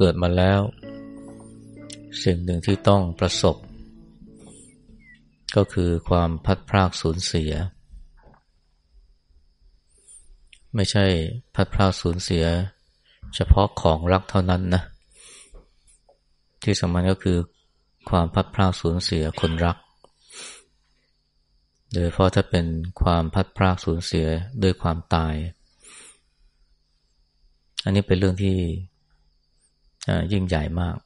เรานะเมื่อเกิดมาแล้ว สิ่งหนึ่งที่ต้องประสบ ก็คือความพัดพรากสูญเสีย ไม่ใช่พัดพรากสูญเสีย เฉพาะของรักเท่านั้นนะ ที่สำคัญก็คือความพัดพรากสูญเสียคนรัก โดยเพราะถ้าเป็นความพัดพรากสูญเสียด้วยความตาย อันนี้เป็นเรื่องที่ ยิ่งใหญ่มาก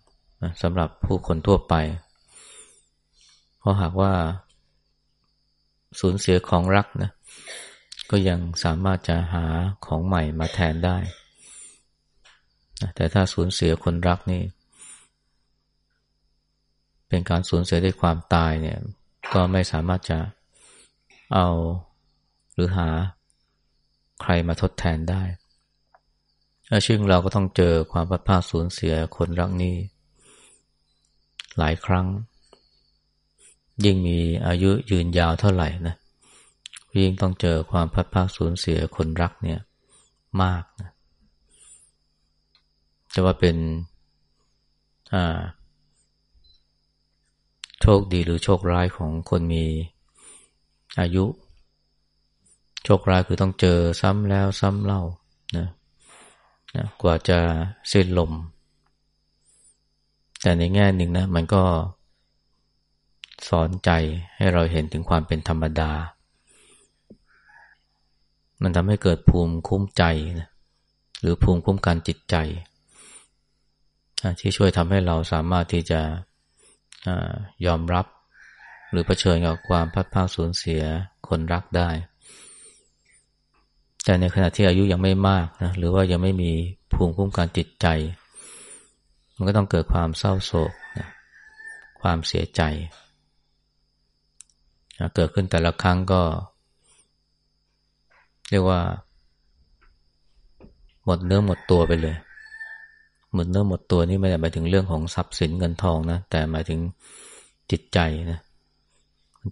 สำหรับผู้คนทั่วไป เพราะหากว่า สูญเสียของรักนะ ก็ยังสามารถจะหาของใหม่มาแทนได้ แต่ถ้าสูญเสียคนรักนี่ เป็นการสูญเสียด้วยความตายเนี่ย ก็ไม่สามารถจะเอาหรือหาใครมาทดแทนได้ ซึ่งเราก็ต้องเจอความพัดพาสูญเสียคนรักนี้หลายครั้ง ยิ่งมีอายุยืนยาวเท่าไหร่นะยิ่งต้องเจอความพัดพาสูญเสียคนรักเนี่ยมากนะจะว่าเป็นโชคดีหรือโชคร้ายของคนมีอายุ โชคร้ายคือต้องเจอซ้ำแล้วซ้ำเล่านะ นะกว่าจะสิ้นลม แต่ในแง่หนึ่งนะ มันก็สอนใจให้เราเห็นถึงความเป็นธรรมดา มันทำให้เกิดภูมิคุ้มใจนะหรือภูมิคุ้มกันจิตใจที่ช่วยทำให้เราสามารถที่จะยอมรับ หรือเผชิญกับความพัดพาสูญเสียคนรักได้ แต่ในขณะที่อายุยังไม่มากนะหรือว่ายังไม่มีภูมิคุ้มกันจิตใจ มันก็ต้องเกิดความเศร้าโศกนะความเสียใจนะเกิดขึ้นแต่ละครั้งก็ เรียกว่า หมดเนื้อหมดตัวไปเลย หมดเนื้อหมดตัวนี่ไม่ได้หมายถึงเรื่องของทรัพย์สินเงินทองนะแต่หมายถึงจิตใจนะ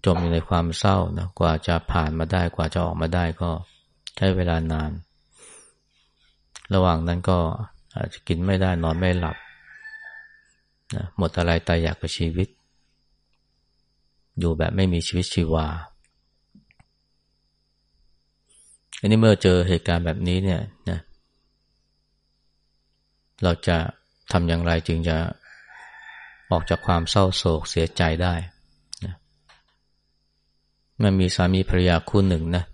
จมอยู่ในความเศร้านะกว่าจะผ่านมาได้กว่าจะออกมาได้ก็ ใช้เวลานาน ระหว่างนั้นก็อาจจะกินไม่ได้นอนไม่หลับนะหมดอะไรตายอยากกับชีวิต อยู่แบบไม่มีชีวิตชีวา อันนี้เมื่อเจอเหตุการณ์แบบนี้เนี่ยนะเราจะทำอย่างไรจึงจะออกจากความเศร้าโศกเสียใจได้นะมันมีสามีภรรยาคู่หนึ่งนะ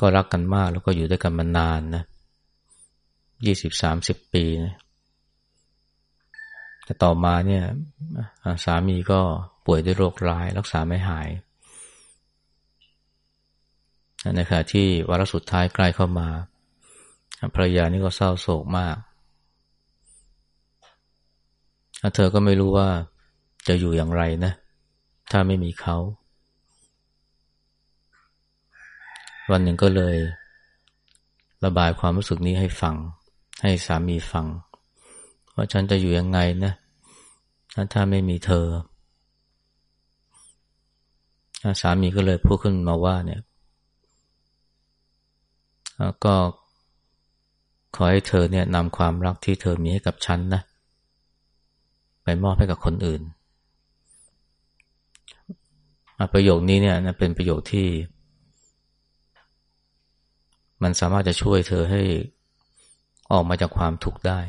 ก็รักกันมากแล้วก็อยู่ด้วยกันมานานนะยี่สิบสามสิบปีนะแต่ต่อมาเนี่ยสามีก็ป่วยด้วยโรคร้าย รักษาไม่หายในขณะที่วาระสุดท้ายใกล้เข้ามาภรรยานี่ก็เศร้าโศกมาก เธอก็ไม่รู้ว่าจะอยู่อย่างไรนะ ถ้าไม่มีเขา วันหนึ่งก็เลย ระบายความรู้สึกนี้ให้ฟัง ให้สามีฟัง ว่าฉันจะอยู่ยังไงนะถ้าไม่มีเธอสามีก็เลยพูดขึ้นมาว่าเนี่ยก็ขอให้เธอเนี่ยนำความรักที่เธอมีให้กับฉันนะ ไปมอบให้กับคนอื่น ประโยคนี้เนี่ยเป็นประโยคที่ มันสามารถจะช่วยเธอให้ออกมาจากความทุกข์ได้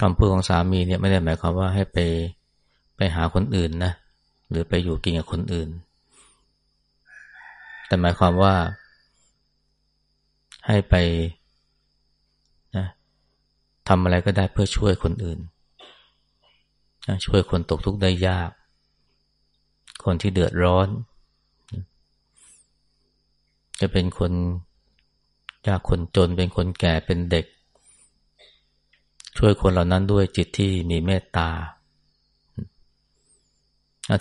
คำพูดของสามีเนี่ยไม่ได้หมายความว่าให้ไปไปหาคนอื่นนะหรือไปอยู่กินกับคนอื่น แต่หมายความว่า ให้ไปนะทำอะไรก็ได้เพื่อช่วยคนอื่นช่วยคนตกทุกข์ได้ยาก คนที่เดือดร้อน จะเป็นคนยากคนจนเป็นคนแก่เป็นเด็ก ช่วยคนเหล่านั้นด้วยจิตที่มีเมตตา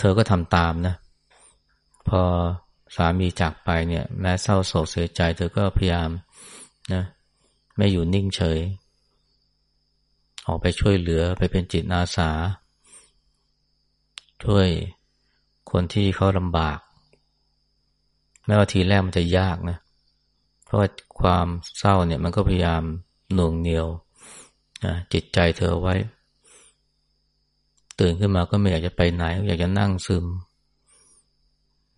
เธอก็ทำตามนะ พอสามีจากไปเนี่ยแม้เศร้าโศกเสียใจ เธอก็พยายามนะไม่อยู่นิ่งเฉย ออกไปช่วยเหลือไปเป็นจิตอาสา ช่วยคนที่เขาลำบาก แม้ว่าทีแรกมันจะยากนะ เพราะว่าความเศร้าเนี่ยมันก็พยายามหน่วงเหนียวนะจิตใจเธอไว้ ตื่นขึ้นมาก็ไม่อยากจะไปไหน อยากจะนั่งซึม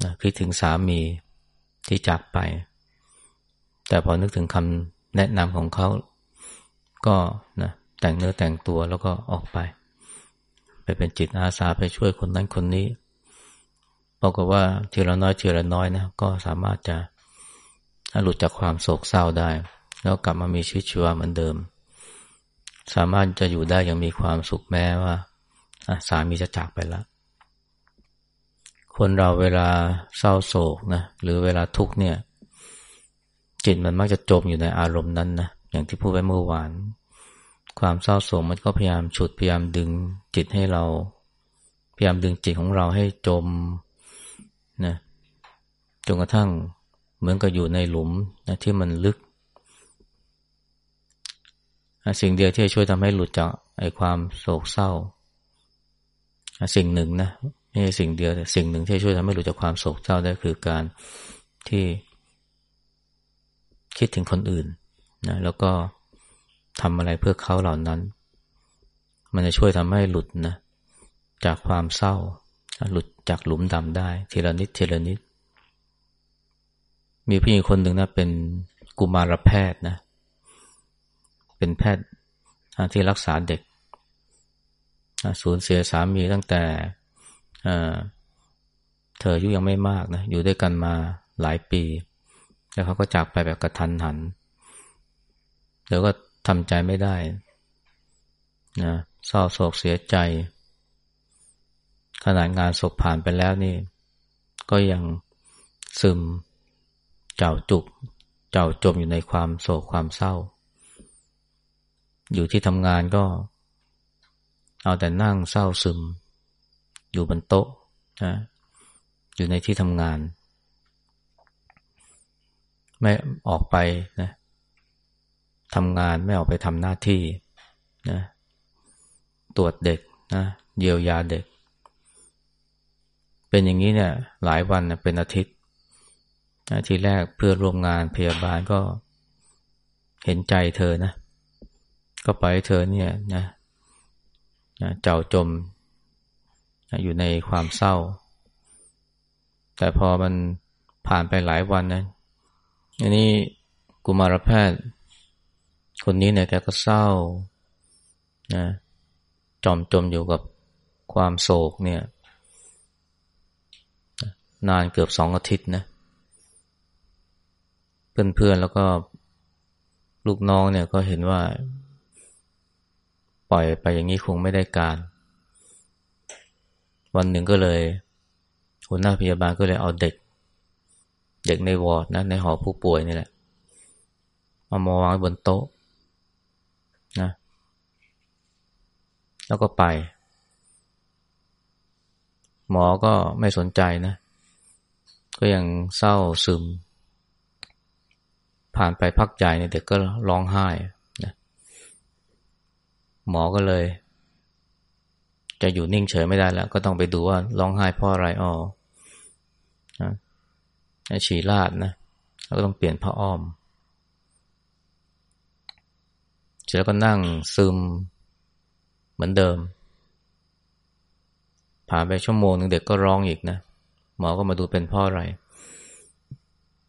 นะคิดถึงสามีที่จากไป แต่พอนึกถึงคำแนะนำของเขาก็นะแต่งเนื้อแต่งตัวแล้วก็ออกไป ไปเป็นจิตอาสาไปช่วยคนนั้นคนนี้ บอกว่าทีละน้อยทีละน้อยนะก็สามารถจะหลุดจากความโศกเศร้าได้ แล้วกลับมามีชีวิตชีวาเหมือนเดิม สามารถจะอยู่ได้อย่างมีความสุขแม้ว่าสามีจะจากไปแล้ว คนเราเวลาเศร้าโศกนะหรือเวลาทุกข์เนี่ย จิตมันมักจะจมอยู่ในอารมณ์นั้นนะอย่างที่พูดไปเมื่อวาน ความเศร้าโศกมันก็พยายามฉุดพยายามดึงจิตให้เรา พยายามดึงจิตของเราให้จม นะจนกระทั่งเหมือนกับอยู่ในหลุมนะที่มันลึก สิ่งเดียวที่ช่วยทำให้หลุดจากไอ้ความโศกเศร้า สิ่งหนึ่งนะไม่ใช่สิ่งเดียวแต่สิ่งหนึ่งที่ช่วยทำให้หลุดจากความโศกเศร้าได้คือการที่คิดถึงคนอื่นนะแล้วก็ทำอะไรเพื่อเขาเหล่านั้น มันจะช่วยทำให้หลุดนะจากความเศร้า หลุด จากหลุมดำได้ ทีละนิดทีละนิด มีผู้หญิงคนหนึ่งนะเป็นกุมารแพทย์นะ เป็นแพทย์ที่รักษาเด็กสูญเสียสามีตั้งแต่เธออายุยังไม่มากนะ อยู่ด้วยกันมาหลายปี แล้วเขาก็จากไปแบบกระทันหันเธอก็ทำใจไม่ได้นะเศร้าโศกเสียใจ ขนาดงานศพผ่านไปแล้วนี่ ก็ยังซึมเจ้าจุก เจ้าจมอยู่ในความโศกความเศร้า อยู่ที่ทำงานก็ เอาแต่นั่งเศร้าซึม อยู่บนโต๊ะนะอยู่ในที่ทำงาน ไม่ออกไปนะทำงานไม่ออกไปทำหน้าที่นะตรวจเด็กนะเยียวยาเด็ก เป็นอย่างนี้เนี่ยหลายวันเป็นอาทิตย์ทีแรกเพื่อร่วมงานพยาบาลก็เห็นใจเธอนะ ก็ปล่อยเธอเนี่ยนะเจ้าจมอยู่ในความเศร้า แต่พอมันผ่านไปหลายวันนะอันนี้กุมารแพทย์ คนนี้เนี่ยแกก็เศร้านะจอมจมอยู่กับความโศกเนี่ย นานเกือบสองอาทิตย์นะ เพื่อนๆแล้วก็ลูกน้องเนี่ยก็เห็นว่า ปล่อยไปอย่างนี้คงไม่ได้การ วันหนึ่งก็เลยหัวหน้าพยาบาลก็เลยเอาเด็ก เด็กในวอร์ดนะในหอผู้ป่วยนี่แหละเอามาวางบนโต๊ะนะ แล้วก็ไป หมอก็ไม่สนใจนะ ก็ยังเศร้าซึม ผ่านไปพักใหญ่เนี่ยเด็กก็ร้องไห้นะหมอก็เลย จะอยู่นิ่งเฉยไม่ได้แล้ว ก็ต้องไปดูว่าร้องไห้เพราะอะไรอ๋อฉี่ลาดนะแล้วก็ต้องเปลี่ยนผ้าอ้อม เสร็จแล้วก็นั่งซึมเหมือนเดิม ผ่านไปชั่วโมงหนึ่งเด็กก็ร้องอีกนะ หมอก็มาดูเป็นพ่ออะไร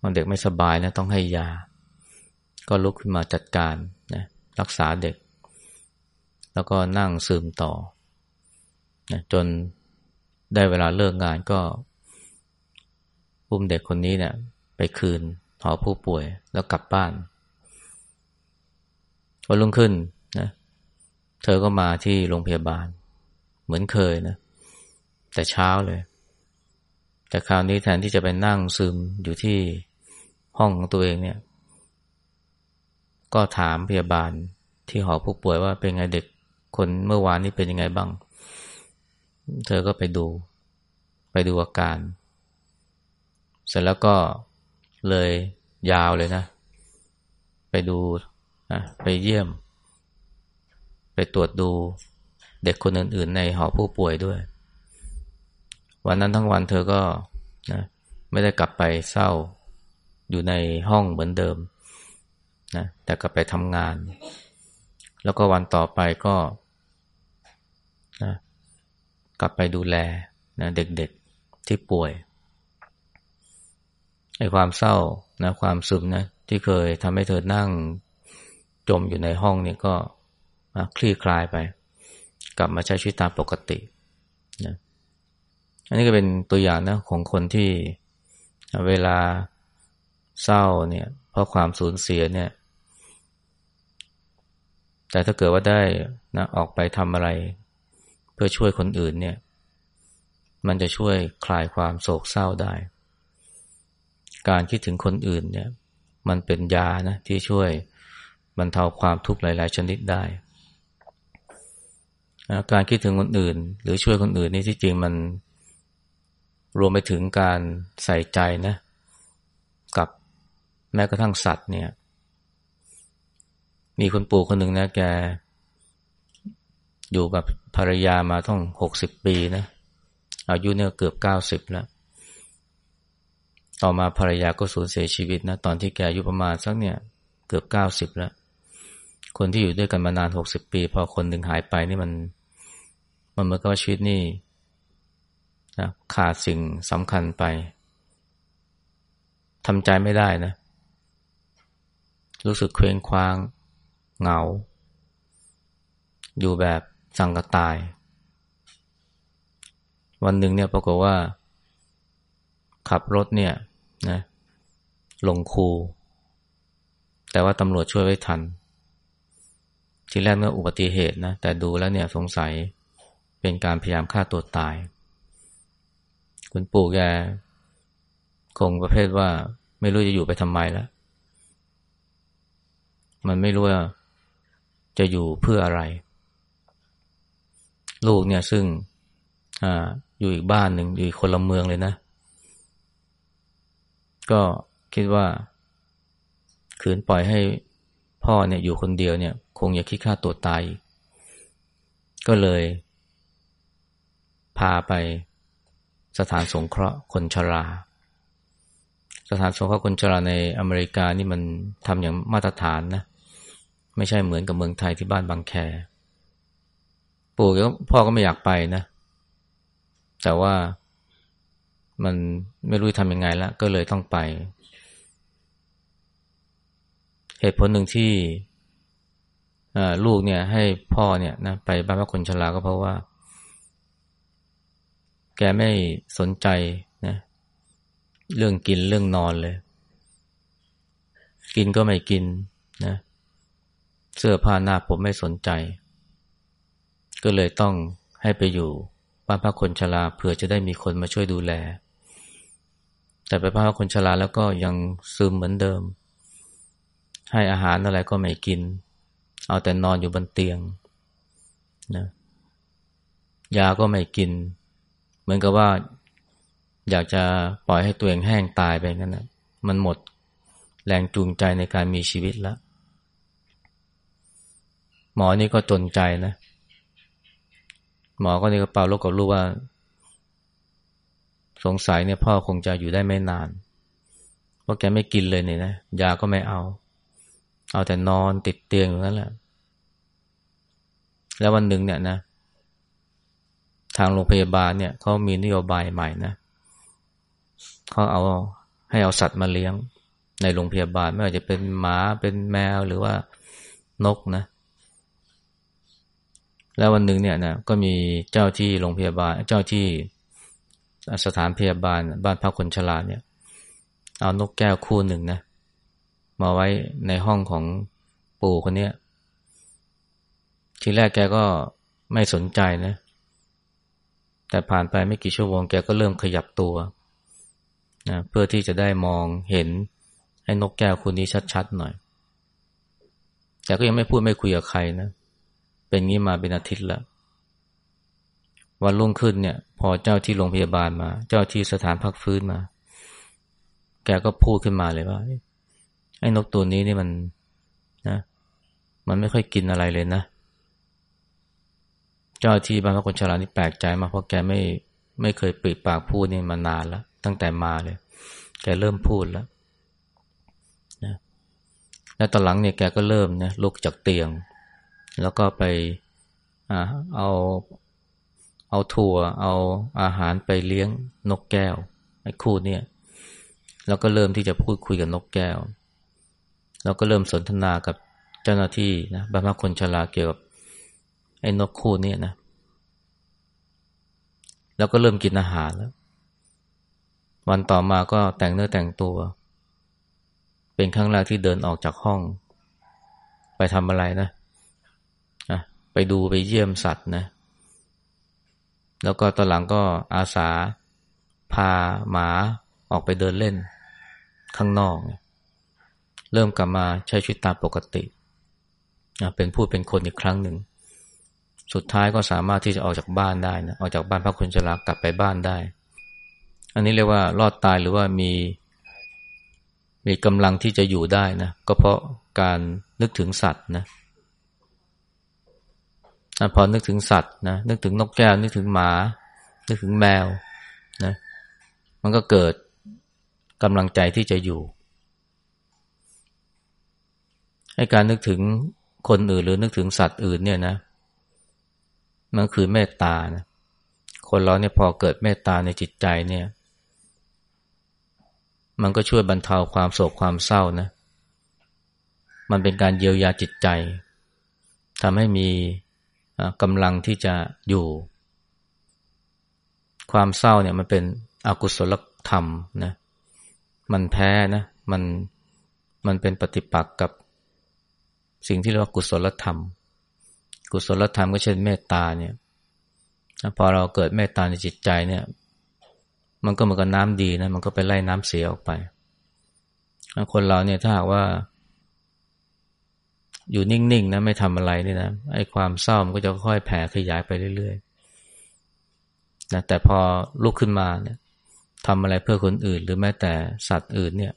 มันเด็กไม่สบายนะต้องให้ยา ก็ลุกขึ้นมาจัดการนะรักษาเด็ก แล้วก็นั่งซึมต่อนะจนได้เวลาเลิกงานก็อุ้มเด็กคนนี้เนี่ย ไปคืนหอผู้ป่วยแล้วกลับบ้านวันรุ่งขึ้นนะเธอก็มาที่โรงพยาบาล เหมือนเคยนะ แต่เช้าเลย แต่คราวนี้แทนที่จะไปนั่งซึมอยู่ที่ห้องของตัวเองเนี่ย ก็ถามพยาบาลที่หอผู้ป่วยว่าเป็นไงเด็กคนเมื่อวานนี้เป็นยังไงบ้าง เธอก็ไปดู ไปดูอาการ เสร็จแล้วก็เลยยาวเลยนะ ไปดูไปเยี่ยม ไปตรวจดูเด็กคนอื่น ๆ ในหอผู้ป่วยด้วย วันนั้นทั้งวันเธอก็นะไม่ได้กลับไปเศร้าอยู่ในห้องเหมือนเดิมนะแต่ก็ไปทำงาน แล้วก็วันต่อไปก็นะกลับไปดูแลนะเด็กๆที่ป่วยไอ้ความเศร้านะความซึมนะที่เคยทำให้เธอนั่งจมอยู่ในห้องนี่ก็คลี่คลายไป กลับมาใช้ชีวิตตามปกติ อันนี้ก็เป็นตัวอย่างนะของคนที่เวลาเศร้าเนี่ยเพราะความสูญเสียเนี่ย แต่ถ้าเกิดว่าได้นะออกไปทำอะไร เพื่อช่วยคนอื่นเนี่ย มันจะช่วยคลายความโศกเศร้าได้ การคิดถึงคนอื่นเนี่ย มันเป็นยานะที่ช่วยบรรเทาความทุกข์หลาย ๆ ชนิดได้ การคิดถึงคนอื่น หรือช่วยคนอื่นนี่ที่จริงมัน รวมไปถึงการใส่ใจนะ กับแม้กระทั่งสัตว์เนี่ย มีคนปู่คนหนึ่งนะแก อยู่กับภรรยามาต้องหกสิบปีนะอายุเนี่ยเกือบเก้าสิบแล้ว ต่อมาภรรยาก็สูญเสียชีวิตนะ ตอนที่แกอายุประมาณสักเนี่ย เกือบเก้าสิบแล้ว คนที่อยู่ด้วยกันมานานหกสิบปี พอคนหนึ่งหายไปนี่มัน มันเหมือนกับชีวิตนี่ นะขาดสิ่งสำคัญไปทำใจไม่ได้นะ รู้สึกเคว้งคว้าง เหงา อยู่แบบสังกตาย วันหนึ่งเนี่ยปรากฏว่า ขับรถเนี่ยนะลงคู แต่ว่าตำรวจช่วยไว้ทัน ทีแรกเมื่ออุบัติเหตุนะ แต่ดูแล้วเนี่ยสงสัยเป็นการพยายามฆ่าตัวตาย คุณปู่แกคงประเภทว่า ไม่รู้จะอยู่ไปทำไมแล้ว มันไม่รู้ว่าจะอยู่เพื่ออะไร ลูกเนี่ยซึ่งออยู่อีกบ้านหนึ่งอยู่คนละเมืองเลยนะ ก็คิดว่าขืนปล่อยให้พ่อเนี่ยอยู่คนเดียวเนี่ย คงอยากคิดฆ่าตัวตาย ก็เลย พาไป สถานสงเคราะห์คนชรา สถานสงเคราะห์คนชราในอเมริกานี่มันทำอย่างมาตรฐานนะ ไม่ใช่เหมือนกับเมืองไทยที่บ้านบางแค ปู่ก็พ่อก็ไม่อยากไปนะ แต่ว่ามันไม่รู้ทำยังไงล้วก็เลยต้องไป เหตุผลหนึ่งที่ลูกเนี่ยให้พ่อเนี่ยนะไปบ้านพักคนชราก็เพราะว่า แกไม่สนใจนะเรื่องกินเรื่องนอนเลย กินก็ไม่กินนะเสื้อผ้าหน้าผมไม่สนใจ ก็เลยต้องให้ไปอยู่บ้านพักคนชราเผื่อจะได้มีคนมาช่วยดูแล แต่ไปพักคนชราแล้วก็ยังซึมเหมือนเดิม ให้อาหารอะไรก็ไม่กิน เอาแต่นอนอยู่บนเตียงนะยาก็ไม่กิน เหมือนกับว่า อยากจะปล่อยให้ตัวเองแห้งตายไปงั้นนะมันหมดแรงจูงใจในการมีชีวิตแล้วหมอนี่ก็จนใจนะ หมอก็นี่ก็เป่าลูกกับลูกว่า สงสัยเนี่ยพ่อคงจะอยู่ได้ไม่นาน เพราะแกไม่กินเลยเนี่ยนะยาก็ไม่เอา เอาแต่นอนติดเตียงอย่างนั้นแหละ แล้ววันหนึ่งเนี่ยนะ ทางโรงพยาบาลเนี่ยเขามีนโยบายใหม่นะเขาเอาให้เอาสัตว์มาเลี้ยงในโรงพยาบาลไม่ว่าจะเป็นหมาเป็นแมวหรือว่านกนะ แล้ววันหนึ่งเนี่ยนะก็มีเจ้าที่โรงพยาบาล เจ้าที่สถานพยาบาล บ้านพักคนชราเนี่ย เอานกแก้วคู่หนึ่งนะ มาไว้ในห้องของปู่คนเนี้ยทีแรกแกก็ไม่สนใจนะ แต่ผ่านไปไม่กี่ชั่วโมงแกก็เริ่มขยับตัวนะเพื่อที่จะได้มองเห็นไอ้นกแก้วคุณนี้ชัดๆหน่อย แต่ก็ยังไม่พูดไม่คุยกับใครนะ เป็นงี้มาเป็นอาทิตย์ล้ววันรุ่งขึ้นเนี่ย พอเจ้าที่โรงพยาบาลมา เจ้าที่สถานพักฟื้นมา แกก็พูดขึ้นมาเลยว่าไอ้นกตัวนี้นี่มันนะ มันไม่ค่อยกินอะไรเลยนะเจ้าที่บ้านพระคนชราดนี่แปลกใจมากเพราะแกไม่ไม่เคยปิดปากพูดนี่มานานแล้ว ตั้งแต่มาเลย แกเริ่มพูดแล้วนะแล้วตอนหลังเนี่ยแกก็เริ่มนะลุกจากเตียง แล้วก็ไปอ่าเอาเอาถั่ว เอาอาหารไปเลี้ยงนกแก้วไอ้คู่เนี่ย แล้วก็เริ่มที่จะพูดคุยกับนกแก้ว แล้วก็เริ่มสนทนากับเจ้าหน้าที่นะบรรพคนชราเกี่ยวกับ ไอ้นกคู่นี้นะ แล้วก็เริ่มกินอาหารแล้ว วันต่อมาก็แต่งเนื้อแต่งตัว เป็นครั้งแรกที่เดินออกจากห้อง ไปทำอะไรนะะไปดูไปเยี่ยมสัตว์นะ แล้วก็ตอนหลังก็อาสาพาหมาออกไปเดินเล่น ข้างนอก เริ่มกลับมาใช้ชีวิตตามปกติ เป็นผู้เป็นคนอีกครั้งหนึ่ง สุดท้ายก็สามารถที่จะออกจากบ้านได้นะออกจากบ้านพักคนชรากลับไปบ้านได้ อันนี้เรียกว่ารอดตายหรือว่ามี มีกำลังที่จะอยู่ได้นะก็เพราะการนึกถึงสัตว์นะพอนึกถึงสัตว์นะนึกถึงนกแก้วนึกถึงหมา นึกถึงแมวนะมันก็เกิดกำลังใจที่จะอยู่ ให้การนึกถึงคนอื่นหรือนึกถึงสัตว์อื่นเนี่ยนะ มันคือเมตตานะคนเราเนี่ยพอเกิดเมตตาในจิตใจเนี่ย มันก็ช่วยบรรเทาความโศกความเศร้านะ มันเป็นการเยียวยาจิตใจทำให้มีกำลังที่จะอยู่ ความเศร้าเนี่ยมันเป็นอกุศลธรรมนะ มันแพ้นะ มัน มันเป็นปฏิปักษ์กับสิ่งที่เรียกว่ากุศลธรรม กุศลธรรมก็เช่นเมตตาเนี่ยพอเราเกิดเมตตาในจิตใจเนี่ย มันก็เหมือนกับน้ำดีนะมันก็ไปไล่น้ำเสียออกไปคนเราเนี่ยถ้าหากว่า อยู่นิ่งๆนะไม่ทำอะไรนี่นะไอ้ความเศร้ามันก็จะค่อยแผ่ขยายไปเรื่อยๆนะแต่พอลุกขึ้นมาเนี่ยทำอะไรเพื่อคนอื่น หรือแม้แต่สัตว์อื่นเนี่ย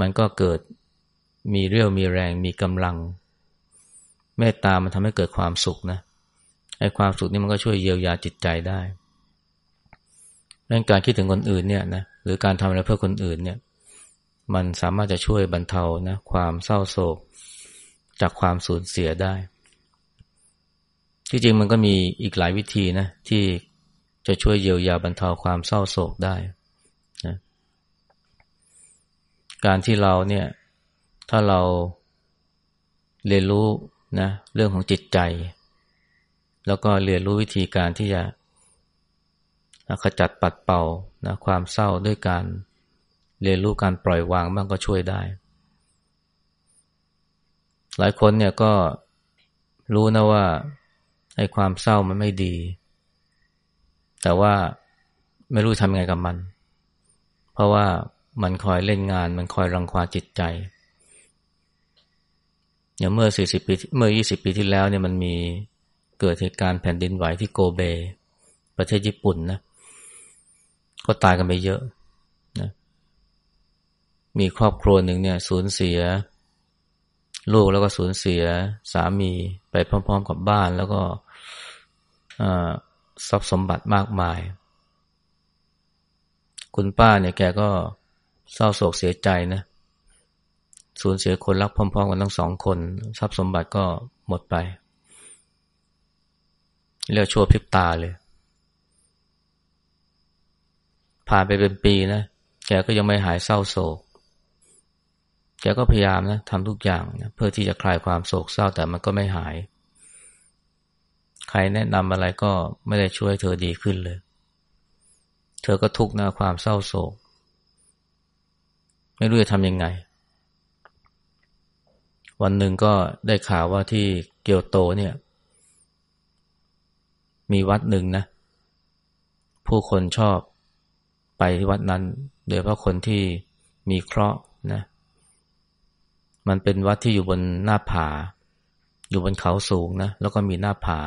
มันก็เกิดมีเรี่ยวมีแรงมีกำลัง เมตตามันทำให้เกิดความสุขนะไอ้ความสุขนี่มันก็ช่วยเยียวยาจิตใจได้เรื่องการคิดถึงคนอื่นเนี่ยนะหรือการทำอะไรเพื่อคนอื่นเนี่ย มันสามารถจะช่วยบรรเทานะความเศร้าโศก จากความสูญเสียได้ ที่จริงมันก็มีอีกหลายวิธีนะที่จะช่วยเยียวยาบรรเทาความเศร้าโศกได้นะการที่เราเนี่ย ถ้าเราเรียนรู้ นะเรื่องของจิตใจ แล้วก็เรียนรู้วิธีการที่จะขจัดปัดเป่านะความเศร้าด้วยการเรียนรู้การปล่อยวางบ้างก็ช่วยได้ หลายคนเนี่ยก็รู้นะว่าไอ้ความเศร้ามันไม่ดี แต่ว่าไม่รู้ทำไงกับมัน เพราะว่ามันคอยเล่นงาน มันคอยรังควาจิตใจ อย่างเมื่อสี่สิบปีเมื่อยี่สิบปีที่แล้วเนี่ยมันมีเกิดเหตุการณ์แผ่นดินไหวที่โกเบ ประเทศญี่ปุ่นนะก็ตายกันไปเยอะนะมีครอบครัวหนึ่งเนี่ยสูญเสีย ลูกแล้วก็สูญเสียสามีไปพร้อม ๆ กับบ้านแล้วก็ทรัพย์สมบัติมากมาย คุณป้าเนี่ยแกก็เศร้าโศกเสียใจนะเสูญเสียคนรักพร้อม ๆ กันทั้งสองคน ทรัพย์สมบัติก็หมดไป เรียกชั่วพริบตาเลย ผ่านไปเป็นปีนะ แกก็ยังไม่หายเศร้าโศก แกก็พยายามนะทำทุกอย่างนะเพื่อที่จะคลายความโศกเศร้าแต่มันก็ไม่หาย ใครแนะนำอะไรก็ไม่ได้ช่วยเธอดีขึ้นเลย เธอก็ทุกข์นะความเศร้าโศก ไม่รู้จะทำยังไง วันหนึ่งก็ได้ข่าวว่าที่เกียวโตเนี่ย มีวัดหนึ่งนะ ผู้คนชอบไปที่วัดนั้น โดยเพราะคนที่มีเคราะห์นะ มันเป็นวัดที่อยู่บนหน้าผา อยู่บนเขาสูงนะ แล้วก็มีหน้าผา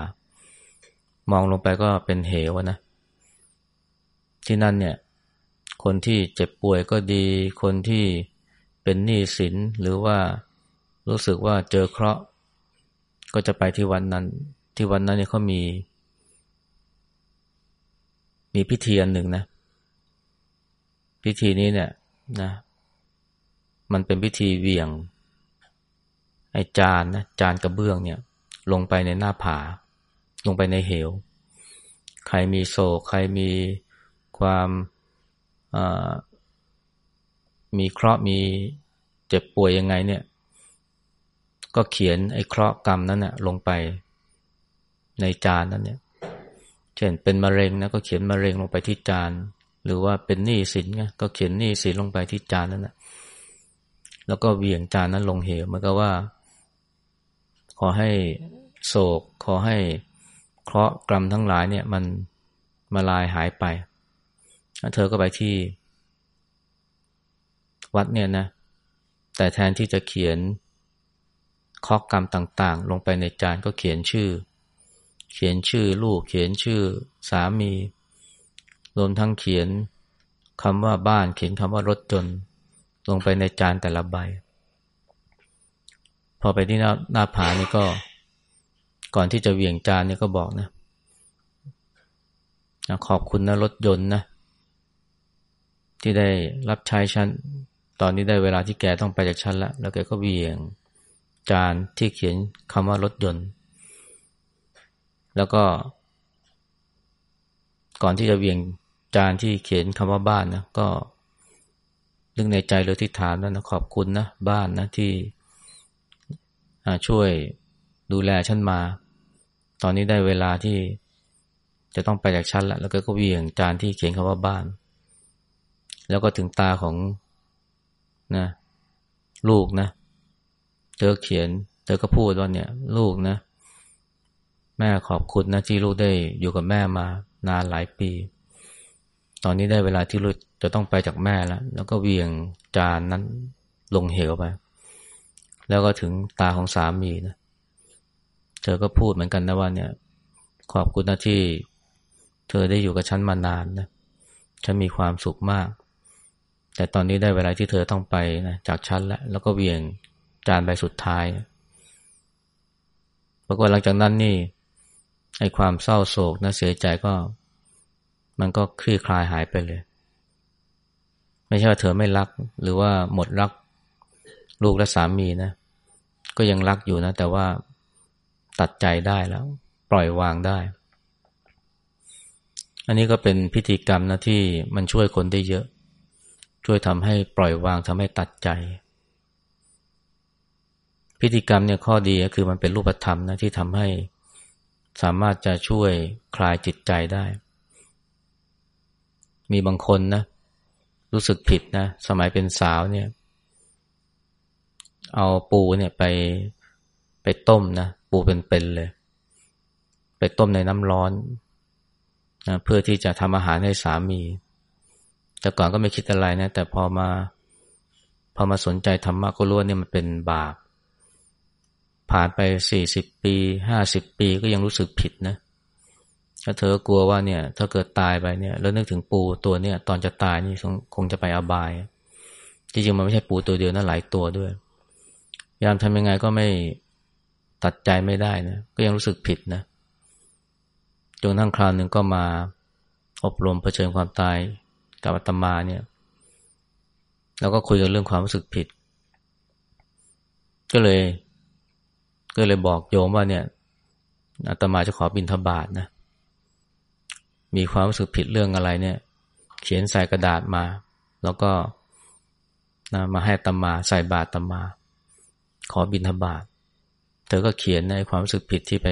มองลงไปก็เป็นเหวนะ ที่นั่นเนี่ย คนที่เจ็บป่วยก็ดี คนที่เป็นหนี้สินหรือว่า รู้สึกว่าเจอเคราะห์ ก็จะไปที่วันนั้น ที่วันนั้นเนี่ยเขามี มีพิธีอันหนึ่งนะ พิธีนี้เนี่ยนะ มันเป็นพิธีเวียง ไอ้จานนะจานกระเบื้องเนี่ย ลงไปในหน้าผา ลงไปในเหว ใครมีโศก ใครมีความมีเคราะห์มีเจ็บป่วยยังไงเนี่ย ก็เขียนไอ้เคราะห์กรรมนั้นนะลงไปในจานนั้นเนี่ย เช่นเป็นมะเร็งนะก็เขียนมะเร็งลงไปที่จาน หรือว่าเป็นหนี้สินไงก็เขียนหนี้สินลงไปที่จานนั้นนะแล้วก็เวียงจานนั้นลงเหวมันก็ว่า ขอให้โศก ขอให้เคราะห์กรรมทั้งหลายเนี่ย มันมาลายหายไป เธอก็ไปที่ วัดเนี่ยนะ แต่แทนที่จะเขียน ข้อกรรมต่างๆ ลงไปในจานก็เขียนชื่อ เขียนชื่อลูกเขียนชื่อสามี รวมทั้งเขียนคำว่าบ้านเขียนคำว่ารถจนลงไปในจานแต่ละใบ พอไปที่หน้าหน้าผานี่ก็ ก่อนที่จะเวียงจานนี่ก็บอกนะ ขอบคุณนะรถยนต์นะ ที่ได้รับใช้ฉัน ตอนนี้ได้เวลาที่แกต้องไปจากฉันแล้วแล้วแกก็เวียง จานที่เขียนคำว่ารถยนต์ แล้วก็ ก่อนที่จะเวียงจานที่เขียนคำว่าบ้านนะก็นึกในใจเลยที่ฐานนั้นนะขอบคุณนะบ้านนะที่ช่วยดูแลฉันมา ตอนนี้ได้เวลาที่จะต้องไปจากฉันแล้ว แล้วก็เวียงจานที่เขียนคำว่าบ้าน แล้วก็ถึงตาของนะ ลูกนะ เธอเขียน เธอก็พูดว่าเนี่ย ลูกนะ แม่ขอบคุณนะที่ลูกได้อยู่กับแม่มานานหลายปี ตอนนี้ได้เวลาที่ลูกจะต้องไปจากแม่แล้ว แล้วก็เวียงจานนั้นลงเหวไป แล้วก็ถึงตาของสามีนะ เธอก็พูดเหมือนกันนะว่าเนี่ย ขอบคุณนะที่เธอได้อยู่กับฉันมานานนะ ฉันมีความสุขมาก แต่ตอนนี้ได้เวลาที่เธอต้องไปนะจากชั้นแล้ว แล้วก็เวียง จานใบสุดท้ายปรากฏหลังจากนั้นนี่ไอ้ความเศร้าโศกนะเสียใจก็ มันก็คลี่คลายหายไปเลย ไม่ใช่ว่าเธอไม่รัก หรือว่าหมดรักลูกและสามีนะ ก็ยังรักอยู่นะ แต่ว่าตัดใจได้แล้ว ปล่อยวางได้ อันนี้ก็เป็นพิธีกรรมนะที่มันช่วยคนได้เยอะ ช่วยทำให้ปล่อยวางทำให้ตัดใจ พิธีกรรมเนี่ยข้อดีก็คือมันเป็นรูปธรรมนะที่ทำให้สามารถจะช่วยคลายจิตใจได้ มีบางคนนะ รู้สึกผิดนะ สมัยเป็นสาวเนี่ย เอาปูเนี่ยไปไปต้มนะ ปูเป็นๆเเลย ไปต้มในน้ำร้อนนะเพื่อที่จะทำอาหารให้สามี แต่ก่อนก็ไม่คิดอะไรนะ แต่พอมา พอมาสนใจธรรมะก็รู้ว่าเนี่ยมันเป็นบาป ผ่านไปสี่สิบปีห้าสิบปีก็ยังรู้สึกผิดนะถ้าเธอกลัวว่าเนี่ย ถ้าเกิดตายไปเนี่ย แล้วนึกถึงปูตัวเนี่ย ตอนจะตายนี่คงจะไปอบายจริงๆมันไม่ใช่ปูตัวเดียวนะหลายตัวด้วย ยามทำยังไงก็ไม่ตัดใจไม่ได้นะก็ยังรู้สึกผิดนะจนทั้งคราวหนึ่งก็มาอบรมเผชิญความตายกับอาตมาเนี่ยเราก็คุยกันเรื่องความรู้สึกผิด ก็เลย ก็เลยบอกโยมว่าเนี่ยอาตมาจะขอบินทบาทนะ มีความรู้สึกผิดเรื่องอะไรเนี่ย เขียนใส่กระดาษมา แล้วก็นะมาให้ตมาใส่บาตรตมา ขอบินทบาทเธอก็เขียนในความรู้สึกผิดที่ไป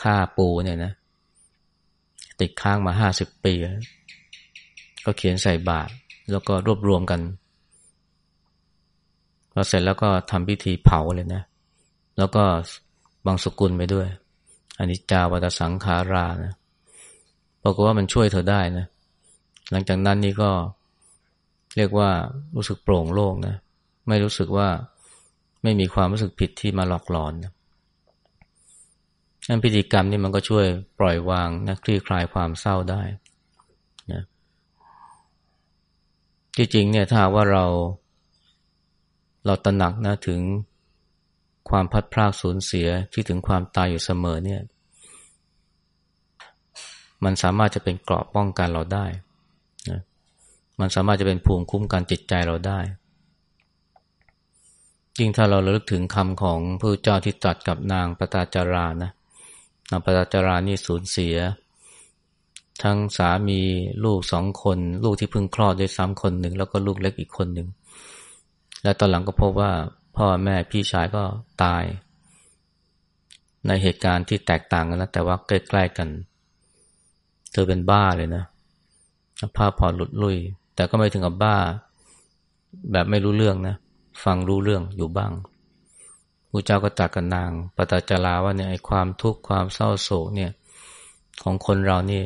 ฆ่าปูเนี่ยนะ ติดค้างมาห้าสิบปี ก็เขียนใส่บาตรแล้วก็รวบรวมกันพอเสร็จแล้วก็ทำพิธีเผาเลยนะ แล้วก็บางสกุลไปด้วยอันนี้จาวัตสังขารานะบอกว่ามันช่วยเธอได้นะ หลังจากนั้นนี่ก็เรียกว่ารู้สึกโปร่งโล่งนะ ไม่รู้สึกว่าไม่มีความรู้สึกผิดที่มาหลอกหลอนนะนั่นพิธีกรรมนี่มันก็ช่วยปล่อยวางนะคลี่คลายความเศร้าได้นะจริงๆเนี่ยถ้าว่าเราเราตระหนักนะถึง ความพัดพรากสูญเสียที่ถึงความตายอยู่เสมอเนี่ย มันสามารถจะเป็นเกราะป้องกันเราได้นะมันสามารถจะเป็นภูมิคุ้มกันจิตใจเราได้ ยิ่งถ้าเราระลึกถึงคำของพระเจ้าที่ตรัสกับนางปตาจารานะนางปตาจารานี่สูญเสีย ทั้งสามีลูกสองคน ลูกที่เพิ่งคลอดด้วยซ้ำคนหนึ่งแล้วก็ลูกเล็กอีกคนหนึ่งและตอนหลังก็พบว่า พ่อแม่พี่ชายก็ตาย ในเหตุการณ์ที่แตกต่างกันนะแต่ว่าใกล้ๆกัน เธอเป็นบ้าเลยนะผ้าผ่อนหลุดลุย แต่ก็ไม่ถึงกับบ้า แบบไม่รู้เรื่องนะ ฟังรู้เรื่องอยู่บ้างพระเจ้าก็ตรัสกับนางปตจาราว่าเนี่ยไอ้ความทุกข์ความเศร้าโศกเนี่ย ของคนเรานี่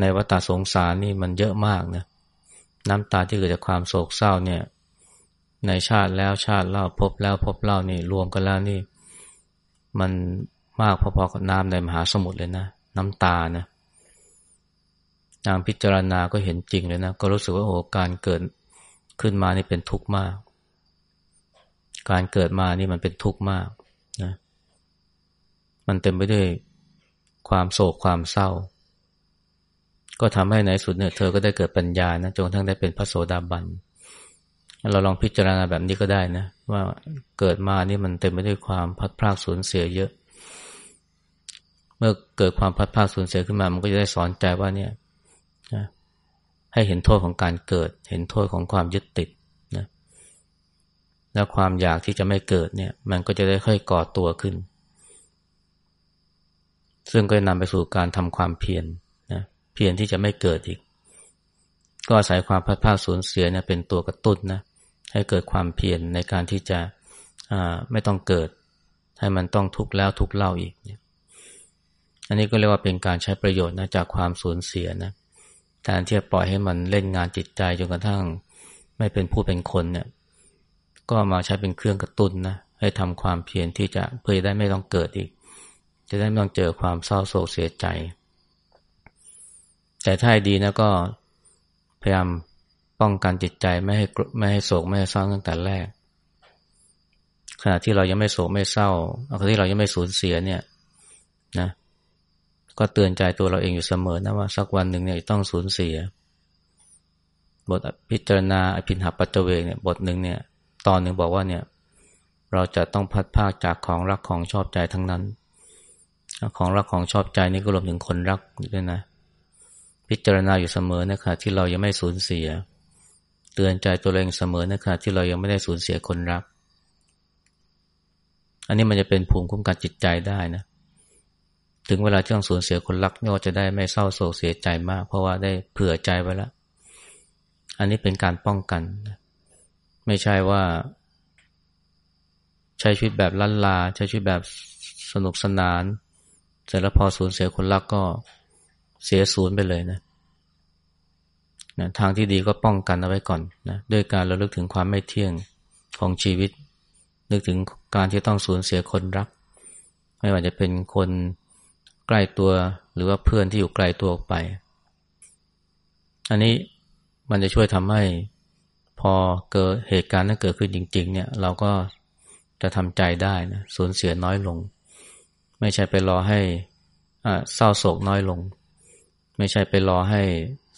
ในวัฏสงสารนี่มันเยอะมากนะ น้ำตาที่เกิดจากความโศกเศร้าเนี่ย ในชาติแล้วชาติเล่าพบแล้วพบเล่านี่รวมกันแล้วนี่ มันมากพอๆกับน้ำในมหาสมุทรเลยนะ น้ำตานะนางพิจารณาก็เห็นจริงเลยนะ ก็รู้สึกว่าโอ้การเกิดขึ้นมานี่เป็นทุกข์มาก การเกิดมานี่มันเป็นทุกข์มากนะมันเต็มไปด้วยความโศกความเศร้า ก็ทำให้ในสุดเนี่ยเธอก็ได้เกิดปัญญานะจนทั้งได้เป็นพระโสดาบันเเราลองพิจารณาแบบนี้ก็ได้นะ ว่าเกิดมานี่มันเต็มไปด้วยความพัดพรากสูญเสียเยอะ เมื่อเกิดความพัดพรากสูญเสียขึ้นมา มันก็จะได้สอนใจว่าเนี่ยนะให้เห็นโทษของการเกิด เห็นโทษของความยึดติดนะแล้วความอยากที่จะไม่เกิดเนี่ย มันก็จะได้ค่อยก่อตัวขึ้น ซึ่งก็นำไปสู่การทำความเพียรนะเพียรที่จะไม่เกิดอีก ก็อาศัยความพัดพาสูญเสียเนี่ยเป็นตัวกระตุ้นนะให้เกิดความเพียรในการที่จะไม่ต้องเกิด ให้มันต้องทุกข์แล้วทุกข์เล่าอีกเนี่ยอันนี้ก็เรียกว่าเป็นการใช้ประโยชน์นะจากความสูญเสียนะแทนที่จะปล่อยให้มันเล่นงานจิตใจจนกระทั่งไม่เป็นผู้เป็นคนเนี่ย ก็มาใช้เป็นเครื่องกระตุ้นนะให้ทำความเพียรที่จะเพื่อได้ไม่ต้องเกิดอีก จะได้ไม่ต้องเจอความเศร้าโศกเสียใจ แต่ถ้าดีนะก็ พยายามป้องกันจิตใจไม่ให้ไม่ให้โศกไม่ให้เศร้าตั้งแต่แรก ขณะที่เรายังไม่โศกไม่เศร้าขณะที่เรายังไม่สูญเสียเนี่ยนะ ก็เตือนใจตัวเราเองอยู่เสมอนะว่าสักวันหนึ่งเนี่ยต้องสูญเสีย บทพิจารณาอภินหปัจเวกเนี่ยบทหนึ่งเนี่ย ตอนหนึ่งบอกว่าเนี่ย เราจะต้องพัดภาคจากของรักของชอบใจทั้งนั้น ของรักของชอบใจนี่ก็รวมถึงคนรักด้วยนะ พิจารณาอยู่เสมอนะคะที่เรายังไม่สูญเสีย เตือนใจตัวเองเสมอนะคะที่เรายังไม่ได้สูญเสียคนรัก อันนี้มันจะเป็นภูมิคุ้มกันจิตใจได้นะ ถึงเวลาที่ต้องสูญเสียคนรักก็จะได้ไม่เศร้าโศกเสียใจมาก เพราะว่าได้เผื่อใจไว้แล้ว อันนี้เป็นการป้องกัน ไม่ใช่ว่า ใช้ชีวิตแบบลันลา ใช้ชีวิตแบบสนุกสนาน เสร็จแล้วพอสูญเสียคนรักก็ เสียศูนย์ไปเลยนะนะทางที่ดีก็ป้องกันเอาไว้ก่อนนะด้วยการระลึกถึงความไม่เที่ยงของชีวิต นึกถึงการที่ต้องสูญเสียคนรัก ไม่ว่าจะเป็นคนใกล้ตัวหรือว่าเพื่อนที่อยู่ไกลตัวออกไป อันนี้มันจะช่วยทำให้พอเกิดเหตุการณ์นั้นเกิดขึ้นจริง ๆ เนี่ย เราก็จะทำใจได้นะสูญเสียน้อยลง ไม่ใช่ไปรอให้เศร้าโศกน้อยลง ไม่ใช่ไปรอให้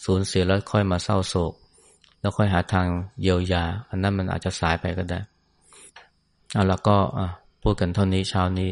สูญเสียแล้วค่อยมาเศร้าโศก แล้วค่อยหาทางเยียวยา อันนั้นมันอาจจะสายไปก็ได้ เอาแล้วก็พูดกันเท่านี้เช้านี้